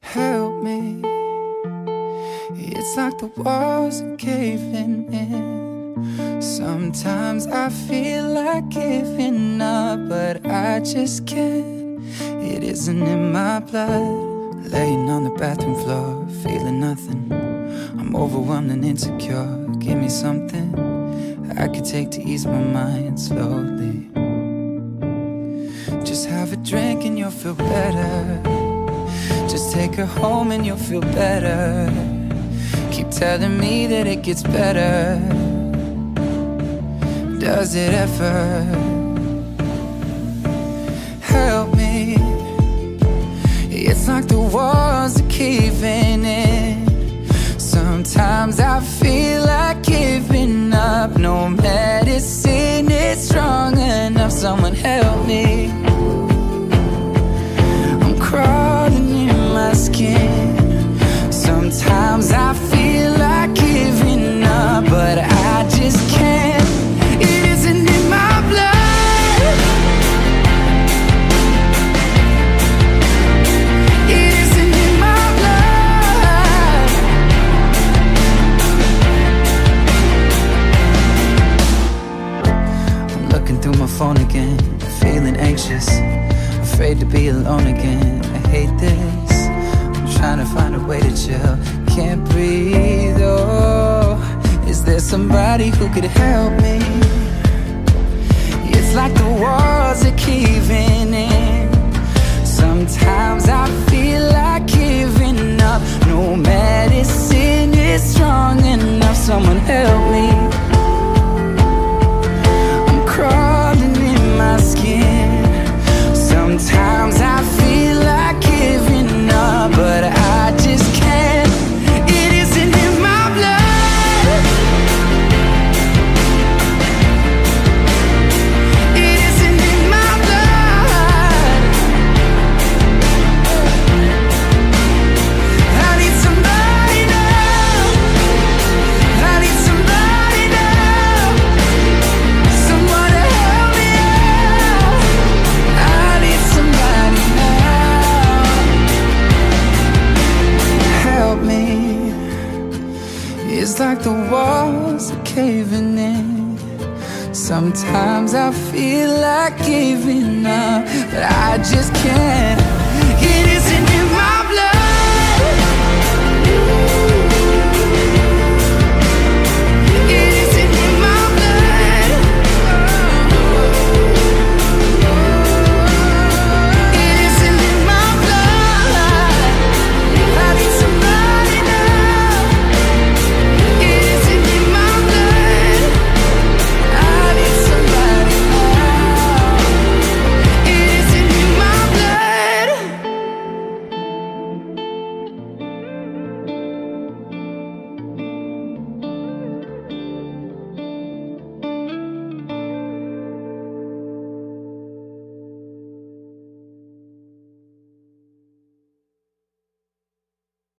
help me. It's like the walls are caving in. Sometimes I feel like giving up, but I just can't. It isn't in my blood. Laying on the bathroom floor, feeling nothing. I'm overwhelmed and insecure. Give me something I could take to ease my mind slowly. Just have a drink and you'll feel better. Take her home and you'll feel better. Keep telling me that it gets better. Does it ever? Help me. It's like the walls are caving in. Sometimes I feel like giving up. Again, feeling anxious, afraid to be alone again. I hate this. I'm trying to find a way to chill, can't breathe. Oh, is there somebody who could help me? It's like the walls are caving in. Sometimes I feel like giving up But I just can't. It isn't in my blood.